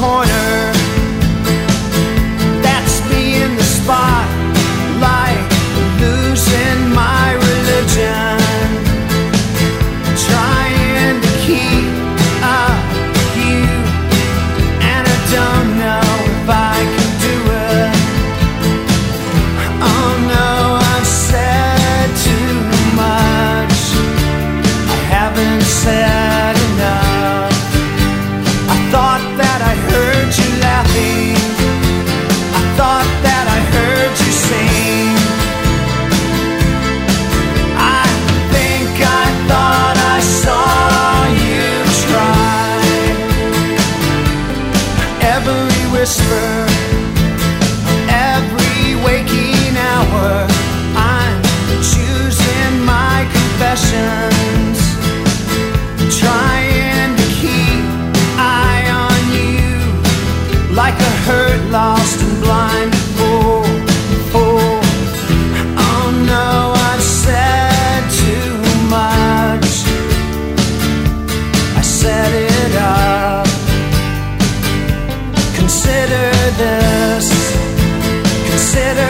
corner Every whisper every waking hour. consider